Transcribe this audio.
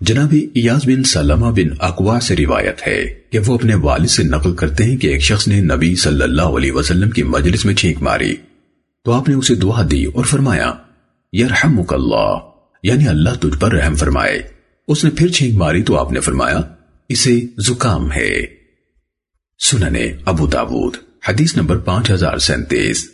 جناب ایاز بن سلمہ بن اقوا سے روایت ہے کہ وہ اپنے والد سے نقل کرتے ہیں کہ ایک شخص نے نبی صلی اللہ علیہ وسلم کی مجلس میں چھینک ماری۔ تو آپ نے اسے دعا دی اور فرمایا، یرحمک اللہ یعنی اللہ تجھ پر رحم فرمائے۔ اس نے پھر چھینک ماری تو آپ نے فرمایا، اسے زکام ہے۔ سننے ابو داود، حدیث نمبر پانچ ہزار سینتیس۔